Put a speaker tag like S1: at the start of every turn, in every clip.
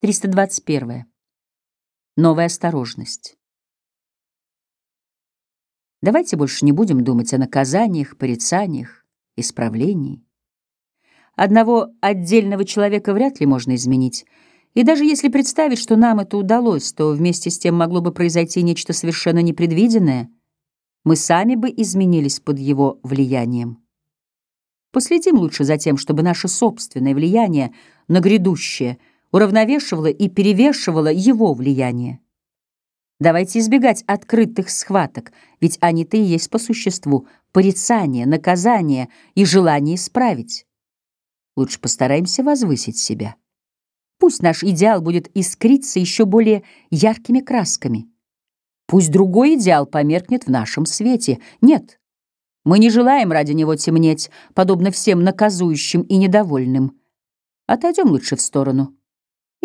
S1: 321. Новая осторожность. Давайте больше не будем думать о наказаниях, порицаниях, исправлении. Одного отдельного человека вряд ли можно изменить, и даже если представить, что нам это удалось, то вместе с тем могло бы произойти нечто совершенно непредвиденное. Мы сами бы изменились под его влиянием. Последим лучше за тем, чтобы наше собственное влияние на грядущее уравновешивало и перевешивало его влияние. Давайте избегать открытых схваток, ведь они-то и есть по существу порицание, наказание и желание исправить. Лучше постараемся возвысить себя. Пусть наш идеал будет искриться еще более яркими красками. Пусть другой идеал померкнет в нашем свете. Нет, мы не желаем ради него темнеть, подобно всем наказующим и недовольным. Отойдем лучше в сторону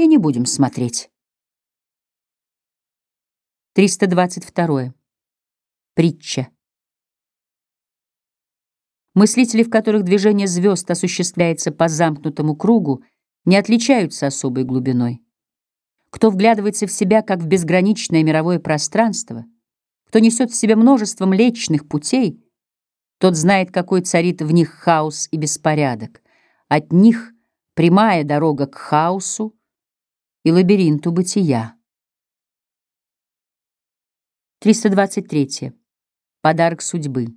S1: и не будем смотреть. 322. Притча. Мыслители, в которых движение звезд осуществляется по замкнутому кругу, не отличаются особой глубиной. Кто вглядывается в себя, как в безграничное мировое пространство, кто несет в себе множество млечных путей — тот знает, какой царит в них хаос и беспорядок. От них прямая дорога к хаосу и лабиринту бытия. 323. Подарок судьбы.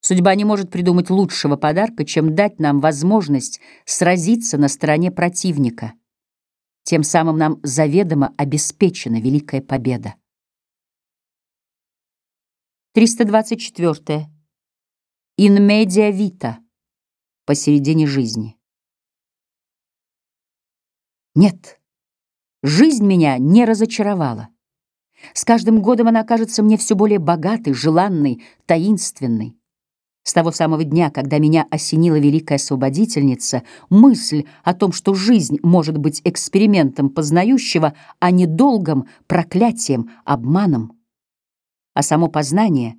S1: Судьба не может придумать лучшего подарка, чем дать нам возможность сразиться на стороне противника. Тем самым нам заведомо обеспечена великая победа. 324. In media vita. Посередине жизни. Нет, жизнь меня не разочаровала. С каждым годом она кажется мне все более богатой, желанной, таинственной. С того самого дня, когда меня осенила великая освободительница, мысль о том, что жизнь может быть экспериментом познающего, а не долгом, проклятием, обманом а само познание,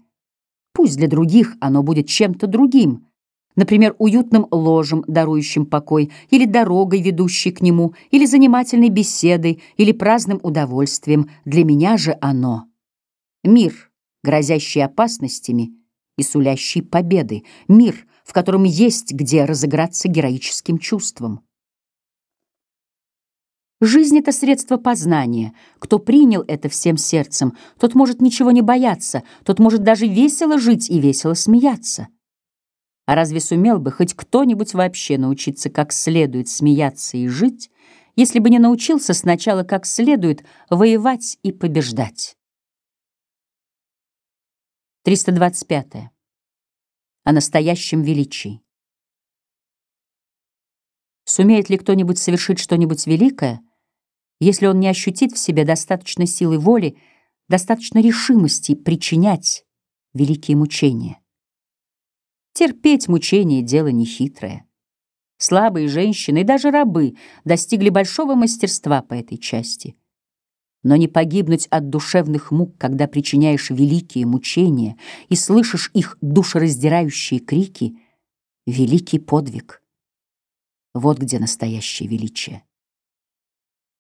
S1: пусть для других оно будет чем-то другим, например, уютным ложем, дарующим покой, или дорогой, ведущей к нему, или занимательной беседой, или праздным удовольствием, для меня же оно — мир, грозящий опасностями и сулящий победы, мир, в котором есть где разыграться героическим чувством. Жизнь — это средство познания. Кто принял это всем сердцем, тот может ничего не бояться, тот может даже весело жить и весело смеяться. А разве сумел бы хоть кто-нибудь вообще научиться как следует смеяться и жить, если бы не научился сначала как следует воевать и побеждать? 325. -е. О настоящем величии. Сумеет ли кто-нибудь совершить что-нибудь великое — если он не ощутит в себе достаточно силы воли, достаточно решимости причинять великие мучения. Терпеть мучения — дело нехитрое. Слабые женщины и даже рабы достигли большого мастерства по этой части. Но не погибнуть от душевных мук, когда причиняешь великие мучения и слышишь их душераздирающие крики — великий подвиг. Вот где настоящее величие.